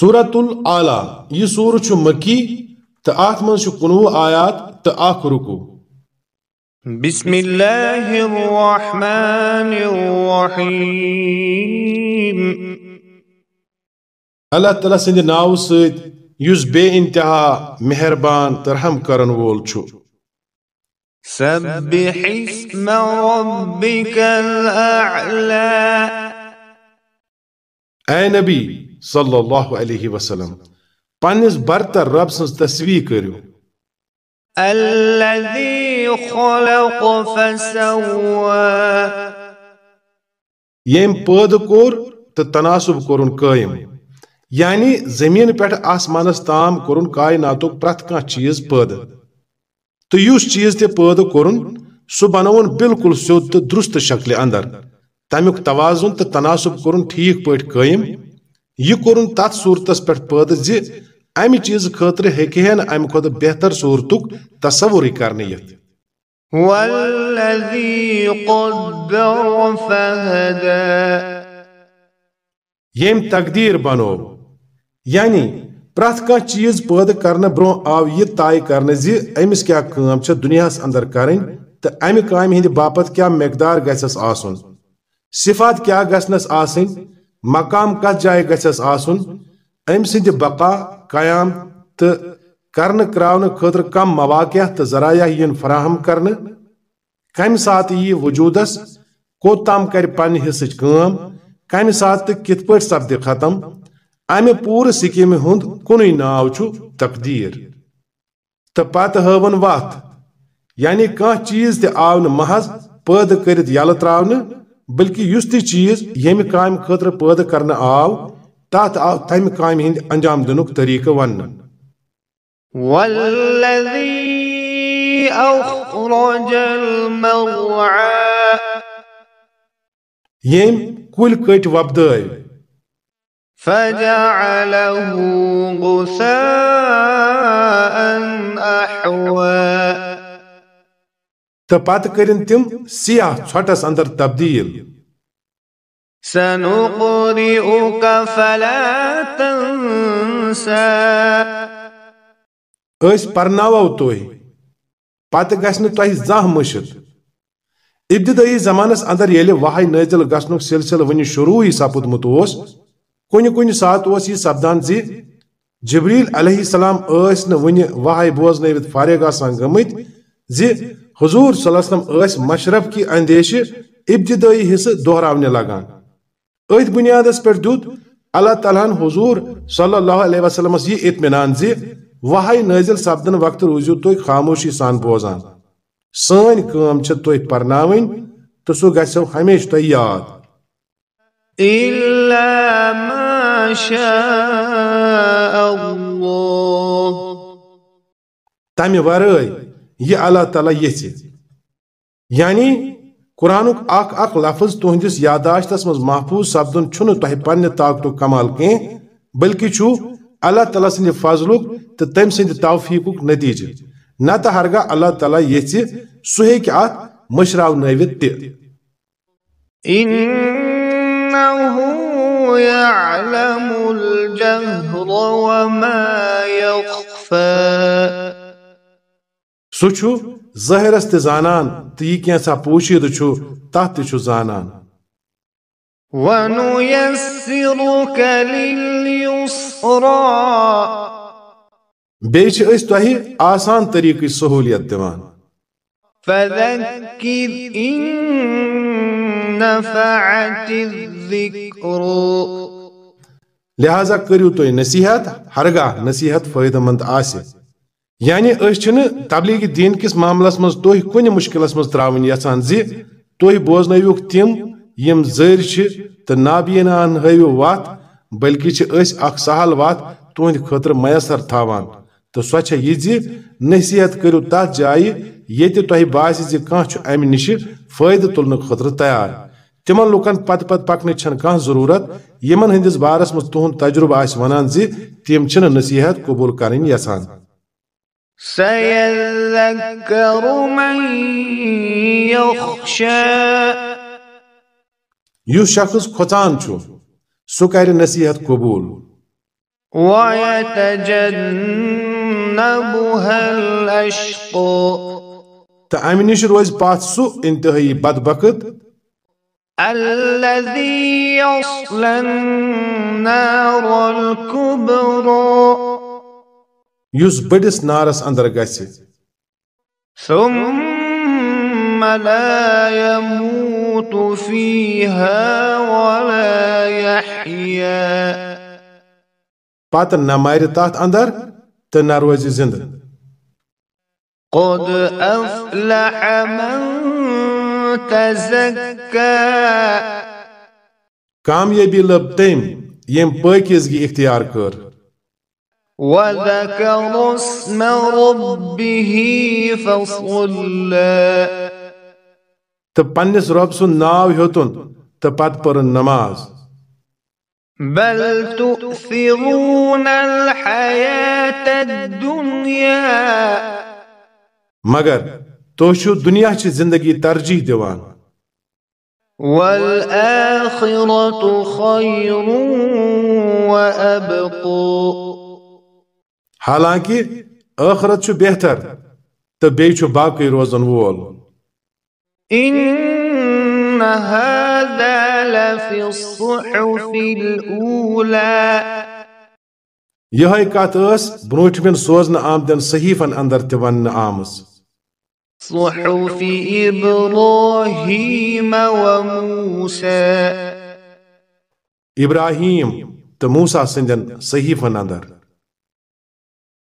سورت العلیٰ یہ سور چھ مکی تو ات من کنوہ آیات تو اخ رکو بسم اللہ الرحمن الرحیم۔ اللہ تعالیٰ سند ناو ست یس بے انتہا مہربان ترحم کرن وول چھو سبح اسم ربك الأعلى۔ اے نبی صلی اللہ علیہ وسلم. پنس برتر رب سن تصویر کرو الذي خلق فسوى یم پید کور تو تناسب کورن قائم. یعنی زمین پہ آسمانس تام کورن کائناتک پرت کان چیز پید تو یس چیز تے پید کورن سہ بنون بالکل سیود تو درست شکل اندر. تمیک توازن تو تناسب کورن ٹھیک پٲٹھۍ قائم. یہ کورن تات صورتس پہ پید زی امہ چیز خاطر ہن امہ کھت بہتر صورتک تصور کرنے یت والذي قدر فهدى۔ یم تقدیر بنو یعنی پرت کان چیز پید کرنے برو آو یہ طے کرنے زی امس کیا کام چھ دنیا اندر کرن تو امہ کامہ ہند باپت کیا مقدار گژھس آسن۔ صفات کیا گژھنس آسن مقام کت جائے گھس آسن؟ ام سند بقا، قیام تو کرن کراون خاطر کم مواقع تو ذرائع ین فراہم کرن کم سات یہ وجودس؟ کوت تام کر پن حصچ کام کم سات تو کت پٹ سپد ختم؟ امہ پور سکیم ہند کن ناو چھ تقدیر۔ تو پتہ ہون وت یعنی کان چیز تہ آو محض پید کرت یل تراؤن بلکہ اس چیز یم کام خاطر پید کرنا آو تات آو تم کام ہند انجام دنک طریقہ ون والذي أخرج المرعى یم کل کٹ وبدٲے فجعله غثاء أحوى۔ تو پتہ کرن تم سیاہ ژھۄٹس اندر تبدیل۔ سنقرئك فلا تنسى. تُہۍ پتہ گژھِ نہٕ تۄہہِ زانٛہہ مٔشِتھ ابتدٲئی زمانس اندر ییٚلہِ وحی نٲزل گژھنُک سلسلہٕ وٕنہِ شروٗعی سپُدمُت اوس کُنہِ کُنہِ ساتہٕ اوس یہِ سپدان زِ جبریل علیہ السلام ٲسۍ نہٕ وحی بوزنٲوِتھ فارغ آسان گٔمٕتۍ زِ حضور صلی اللہ علیہ وسلم اس مشرف کی اندیش ابتدائی حصہ دہراونے لگان۔ ات بنیاد پر دیت اللہ تعالیٰ حضور صلی اللہ علیہ وسلم یہ اطمینان زی وحی نازل سپدن وقت روزیو تو خاموشی سان بوزان۔ سن کام چھ تو پرناون تو سو گژھو ہمیشہ تو یاد۔ إلا ما شاء الله۔ تمہ یہ اللہ تعالیٰ یژھِ یعنی قرآنک اخ اخ لفظ تہندس یاداشتس مز محفوظ سپدن چھنہ تہ پنہ طاقتک کمال کی بلکہ چھو اللہ تعالیٰ سند فضلک تو تم سند توفیقک نتیجہ۔ نتہ ہرگاہ اللہ تعالیٰ یژھِ سہ ہیکہ ات مشراونٲوِتھ تہِ سہ چھُ ظٲہرس تہِ زانان تہٕ یہِ کینٛژھا پوٗشیٖدٕ چھُ تتھ تہِ چھُ زانان۔ ونيسرك لليسرى۔ بیٚیہِ چھِ أسۍ تۄہہِ آسان طریٖقٕچ سہوٗلیت دِوان۔ فذكر إن نفعت الذكر۔ لہذا کٔرِو تُہۍ نصیحت ہرگاہ نصیحت فٲیدٕ مند آسہِ۔ یعنی أسۍ چھِنہٕ تبلیغ دین کس معاملس منٛز تُہۍ کُنہِ مُشکلس منٛز ترٛاوٕنۍ یژھان زِ تُہۍ بوزنٲوِکھ تِم یِم زٲرۍ چھِ تہٕ نابیٖناہن ہٲوِو وتھ، بلکہِ سہل وتھ تُہنٛدِ خٲطرٕ میسر تھاوان۔ تہٕ سۄ چھےٚ یہِ نصیحت کٔرِو تتھ جایہِ ییٚتہِ تۄہہِ باسہِ زِ کانٛہہ چھُ امہِ نِشہِ فٲیدٕ تُلنہٕ تیار۔ تمن لُکن پتہٕ پتہٕ پکنٕچ چھنہٕ کانٛہہ ضروٗرت، یِمن ہٕنٛدِس بارس منٛز تُہُنٛد تجربہٕ آسہِ ونان زِ تِم نصیحت قبوٗل کرٕنۍ یژھان۔ سيذكر من يخشى. يشخص خطان شو سكر نصيحة قبول. ويتجنبها الأشق تأمين نش روز پات سو انتهایی بدبخت. الذي يصلى النار الكبرى. یس بڑس نارس اندر گژھِ۔ ثم لا يموت فيها ولا يحيا۔ پتہ نہ مارِ تتھ اندر تو نہ روزِ زندٕ۔ قد أفلح من تزكى۔ کامیٲبی لب تٔمۍ ییٚمۍ پٲکیزگی اختیار کٔر۔ وذكر اسم ربه فصلى تہٕ پننس رۄب سُنٛد ناو ہیوٚتُن تہٕ پتہٕ پٔرٕن نماز. بل تؤثرون الحياة الدنيا. مگر تو چھو دنیا چہِ زندگی ترجیح دِوان والآخرة خير وأبقى. حالانکہ ٲخرت چھُ بہتر تہٕ بیٚیہِ چھُ باقٕے روزن وول إن هذا لفي الصحف الأولى یِہے کتھ ٲس برونٛٹھمٮ۪ن سوزنہٕ آمدٮ۪ن صحیفن اندر تہِ صحف إبراهيم وموسى ابراہیم تہٕ موسا سٕنٛدٮ۪ن صحیفن اندر